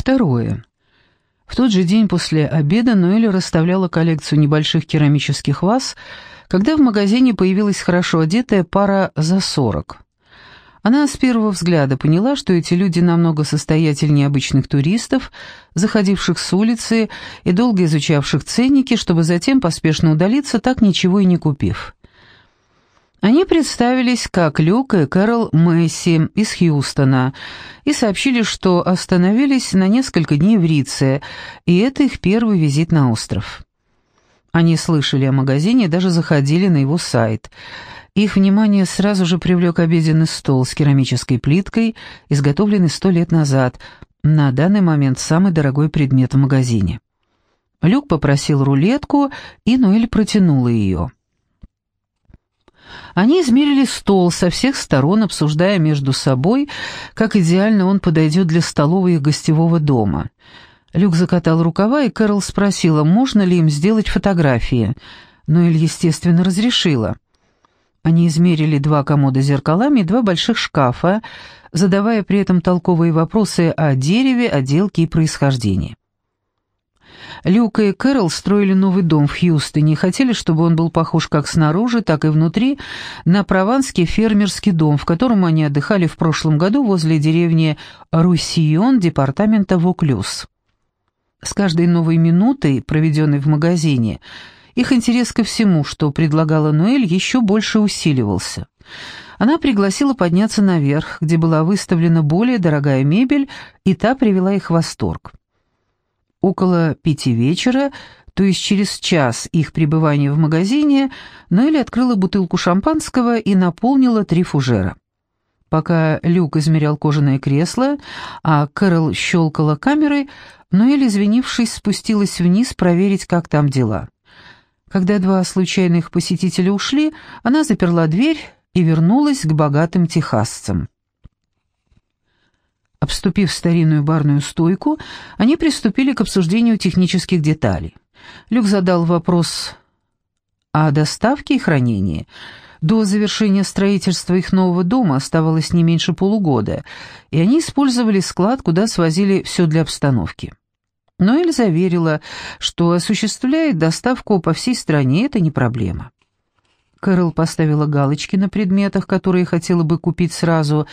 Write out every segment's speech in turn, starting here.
Второе. В тот же день после обеда Ноэль расставляла коллекцию небольших керамических ваз, когда в магазине появилась хорошо одетая пара за сорок. Она с первого взгляда поняла, что эти люди намного состоятельнее обычных туристов, заходивших с улицы и долго изучавших ценники, чтобы затем поспешно удалиться, так ничего и не купив. Они представились как Люк и Кэрол Месси из Хьюстона и сообщили, что остановились на несколько дней в Рице, и это их первый визит на остров. Они слышали о магазине и даже заходили на его сайт – их внимание сразу же привлек обеденный стол с керамической плиткой, изготовленный сто лет назад, на данный момент самый дорогой предмет в магазине. Люк попросил рулетку, и Ноэль протянула ее. Они измерили стол со всех сторон, обсуждая между собой, как идеально он подойдет для столовой их гостевого дома. Люк закатал рукава, и Кэрол спросила, можно ли им сделать фотографии. Ноэль, естественно, разрешила. Они измерили два комода зеркалами и два больших шкафа, задавая при этом толковые вопросы о дереве, отделке и происхождении. Люка и Кэрол строили новый дом в Хьюстоне и хотели, чтобы он был похож как снаружи, так и внутри на прованский фермерский дом, в котором они отдыхали в прошлом году возле деревни Руссион департамента Воклюс. С каждой новой минутой, проведенной в магазине, их интерес ко всему, что предлагала Ноэль, еще больше усиливался. Она пригласила подняться наверх, где была выставлена более дорогая мебель, и та привела их в восторг. Около пяти вечера, то есть через час их пребывания в магазине, Ноэль открыла бутылку шампанского и наполнила три фужера. Пока Люк измерял кожаное кресло, а Кэрол щелкала камерой, Ноэль, извинившись, спустилась вниз проверить, как там дела. Когда два случайных посетителя ушли, она заперла дверь и вернулась к богатым техасцам. Обступив старинную барную стойку, они приступили к обсуждению технических деталей. Люк задал вопрос о доставке и хранении. До завершения строительства их нового дома оставалось не меньше полугода, и они использовали склад, куда свозили все для обстановки. Но Эль заверила, что осуществляет доставку по всей стране, это не проблема. Кэрол поставила галочки на предметах, которые хотела бы купить сразу,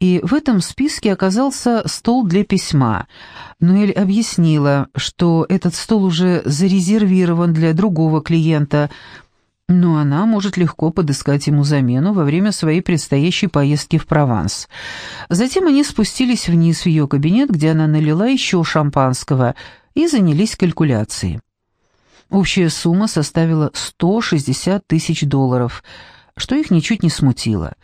и в этом списке оказался стол для письма. Ноэль объяснила, что этот стол уже зарезервирован для другого клиента, но она может легко подыскать ему замену во время своей предстоящей поездки в Прованс. Затем они спустились вниз в ее кабинет, где она налила еще шампанского, и занялись калькуляцией. Общая сумма составила 160 тысяч долларов, что их ничуть не смутило.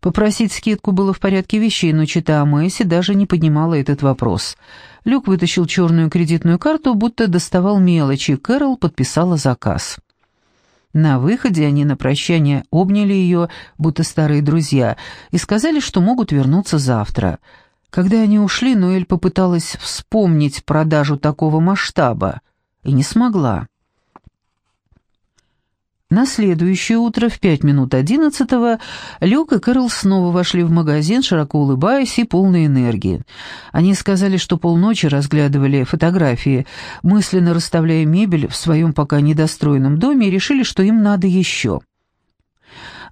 Попросить скидку было в порядке вещей, но чита Мэйси даже не поднимала этот вопрос. Люк вытащил черную кредитную карту, будто доставал мелочи, Кэрол подписала заказ. На выходе они на прощание обняли ее, будто старые друзья, и сказали, что могут вернуться завтра. Когда они ушли, Ноэль попыталась вспомнить продажу такого масштаба и не смогла. На следующее утро в пять минут одиннадцатого Люк и Кэрол снова вошли в магазин, широко улыбаясь и полной энергии. Они сказали, что полночи разглядывали фотографии, мысленно расставляя мебель в своем пока недостроенном доме и решили, что им надо еще.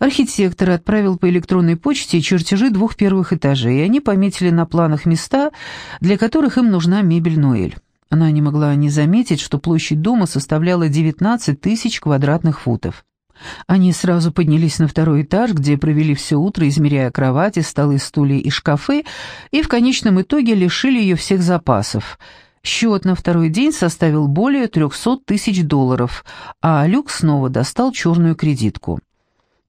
Архитектор отправил по электронной почте чертежи двух первых этажей, и они пометили на планах места, для которых им нужна мебель Ноэль. Она не могла не заметить, что площадь дома составляла 19 тысяч квадратных футов. Они сразу поднялись на второй этаж, где провели все утро, измеряя кровати, столы, стулья и шкафы, и в конечном итоге лишили ее всех запасов. Счет на второй день составил более 300 тысяч долларов, а Люк снова достал черную кредитку.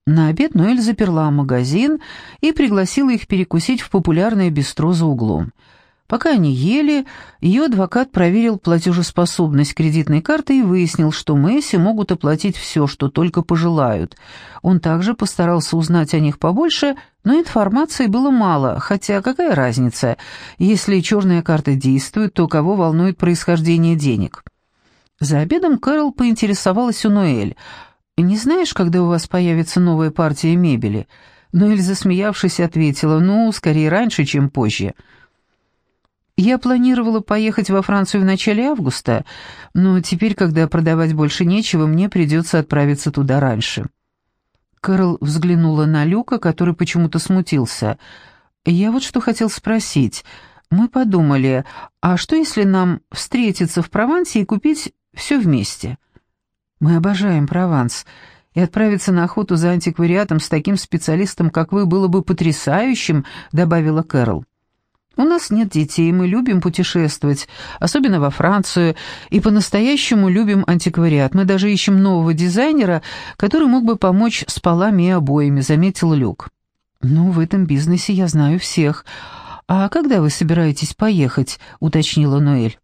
На обед Ноэль заперла магазин и пригласила их перекусить в популярное бистро за углом – Пока они ели, ее адвокат проверил платежеспособность кредитной карты и выяснил, что Месси могут оплатить все, что только пожелают. Он также постарался узнать о них побольше, но информации было мало, хотя какая разница? Если черная карта действует, то кого волнует происхождение денег? За обедом Кэрол поинтересовалась у Ноэль. «Не знаешь, когда у вас появится новая партия мебели?» Ноэль, засмеявшись, ответила, «Ну, скорее раньше, чем позже». Я планировала поехать во Францию в начале августа, но теперь, когда продавать больше нечего, мне придется отправиться туда раньше». Кэрол взглянула на Люка, который почему-то смутился. «Я вот что хотел спросить. Мы подумали, а что если нам встретиться в Провансе и купить все вместе? Мы обожаем Прованс, и отправиться на охоту за антиквариатом с таким специалистом, как вы, было бы потрясающим», — добавила Кэрол. У нас нет детей, мы любим путешествовать, особенно во Францию, и по-настоящему любим антиквариат. Мы даже ищем нового дизайнера, который мог бы помочь с полами и обоями», — заметил Люк. «Ну, в этом бизнесе я знаю всех. А когда вы собираетесь поехать?» — уточнила Ноэль.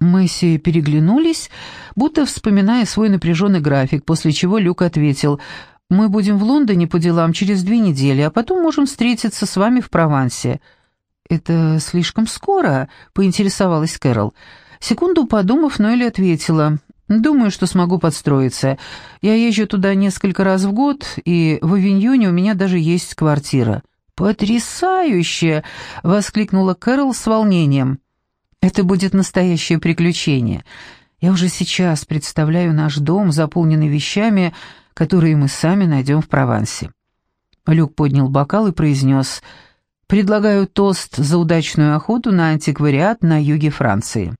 Месси переглянулись, будто вспоминая свой напряженный график, после чего Люк ответил — мы будем в Лондоне по делам через две недели, а потом можем встретиться с вами в Провансе». «Это слишком скоро?» — поинтересовалась Кэрол. Секунду подумав, Ноэль ответила. «Думаю, что смогу подстроиться. Я езжу туда несколько раз в год, и в Авиньоне у меня даже есть квартира». «Потрясающе!» — воскликнула Кэрол с волнением. «Это будет настоящее приключение. Я уже сейчас представляю наш дом, заполненный вещами, которые мы сами найдем в Провансе. Люк поднял бокал и произнес «Предлагаю тост за удачную охоту на антиквариат на юге Франции».